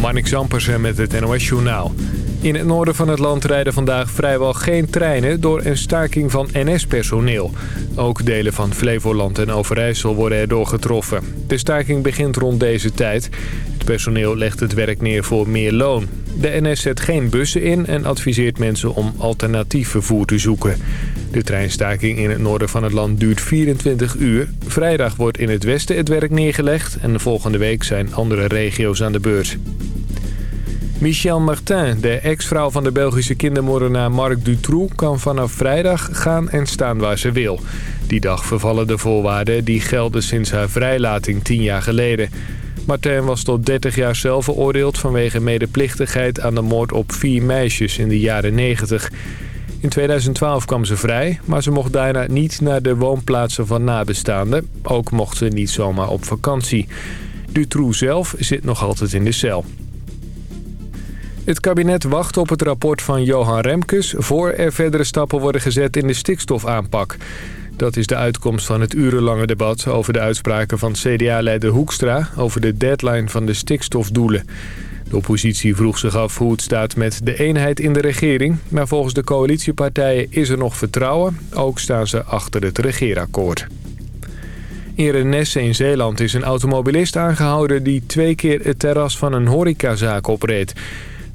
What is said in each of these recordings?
Marnik Zampersen met het NOS Journaal. In het noorden van het land rijden vandaag vrijwel geen treinen... door een staking van NS-personeel. Ook delen van Flevoland en Overijssel worden erdoor getroffen. De staking begint rond deze tijd. Het personeel legt het werk neer voor meer loon. De NS zet geen bussen in en adviseert mensen om alternatief vervoer te zoeken. De treinstaking in het noorden van het land duurt 24 uur. Vrijdag wordt in het westen het werk neergelegd... en de volgende week zijn andere regio's aan de beurt. Michel Martin, de ex-vrouw van de Belgische kindermoordenaar Marc Dutroux... kan vanaf vrijdag gaan en staan waar ze wil. Die dag vervallen de voorwaarden die gelden sinds haar vrijlating tien jaar geleden. Martin was tot 30 jaar zelf veroordeeld vanwege medeplichtigheid aan de moord op vier meisjes in de jaren 90. In 2012 kwam ze vrij, maar ze mocht daarna niet naar de woonplaatsen van nabestaanden. Ook mocht ze niet zomaar op vakantie. Dutroux zelf zit nog altijd in de cel. Het kabinet wacht op het rapport van Johan Remkes... voor er verdere stappen worden gezet in de stikstofaanpak. Dat is de uitkomst van het urenlange debat over de uitspraken van CDA-leider Hoekstra... over de deadline van de stikstofdoelen. De oppositie vroeg zich af hoe het staat met de eenheid in de regering... maar volgens de coalitiepartijen is er nog vertrouwen. Ook staan ze achter het regeerakkoord. In Renesse in Zeeland is een automobilist aangehouden... die twee keer het terras van een horecazaak opreed...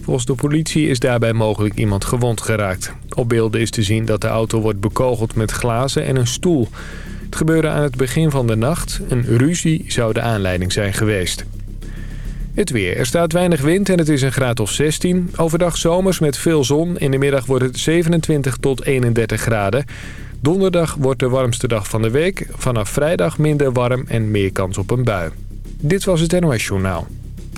Volgens de politie is daarbij mogelijk iemand gewond geraakt. Op beelden is te zien dat de auto wordt bekogeld met glazen en een stoel. Het gebeurde aan het begin van de nacht. Een ruzie zou de aanleiding zijn geweest. Het weer. Er staat weinig wind en het is een graad of 16. Overdag zomers met veel zon. In de middag wordt het 27 tot 31 graden. Donderdag wordt de warmste dag van de week. Vanaf vrijdag minder warm en meer kans op een bui. Dit was het NOS Journaal.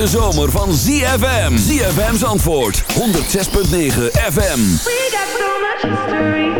De zomer van ZFM. ZFM's antwoord 106.9 FM. We got so much history.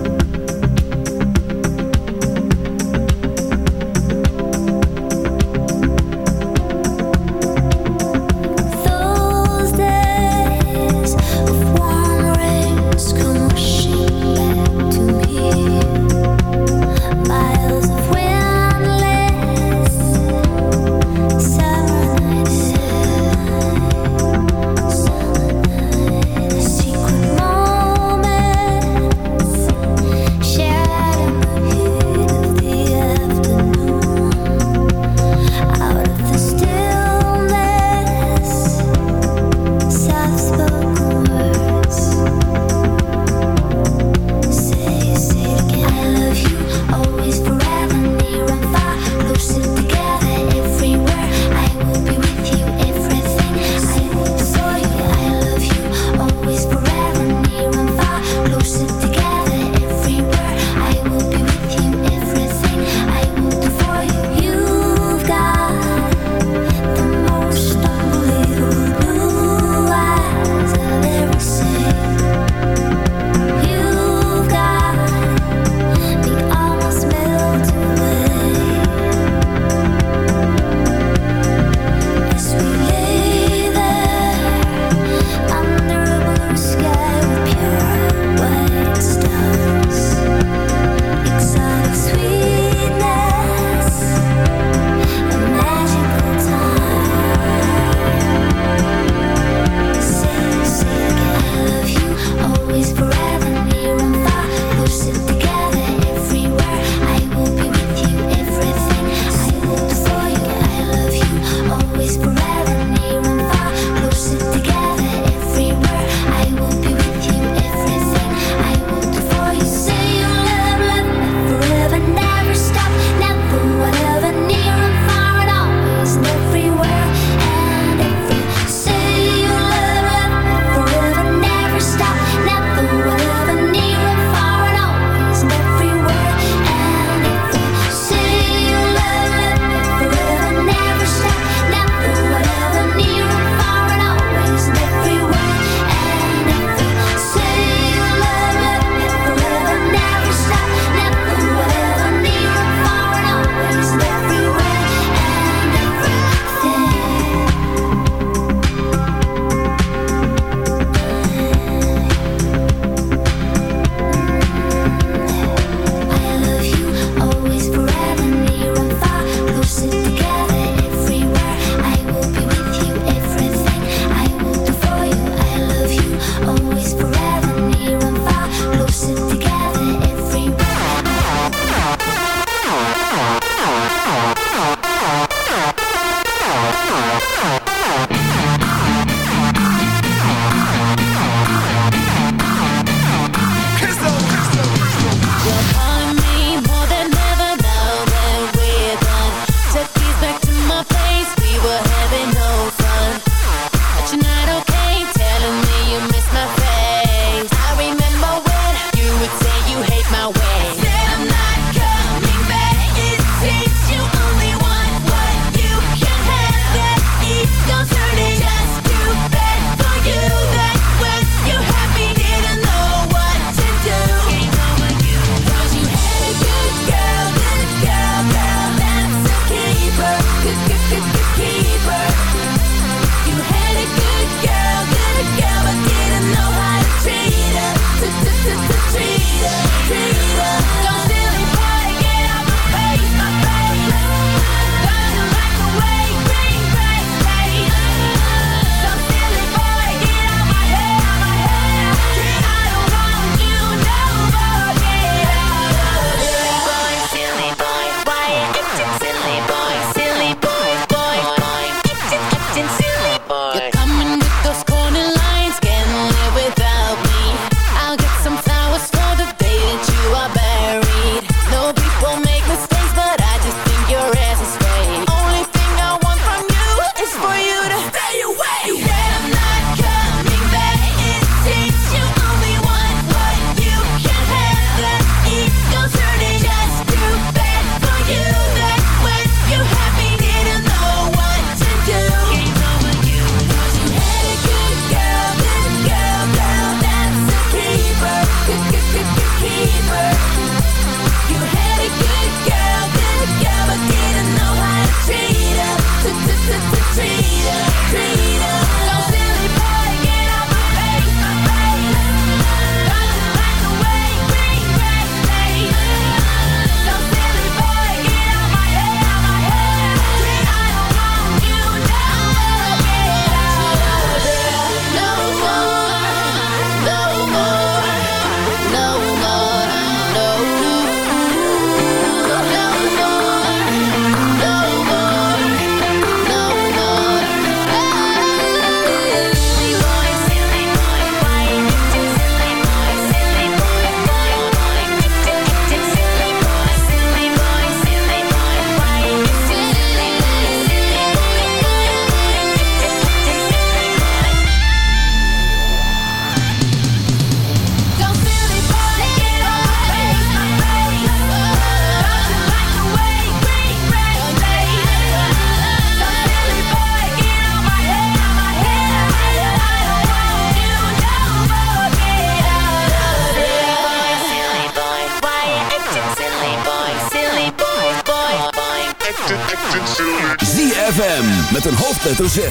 Hoofdletter Z.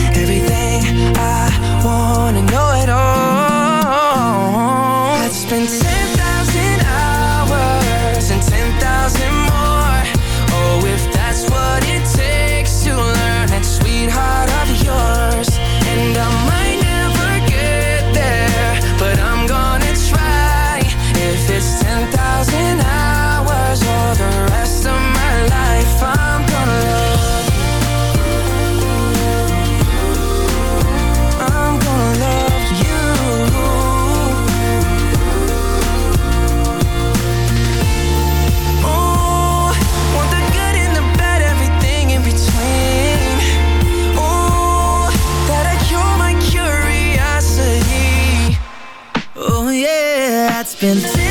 been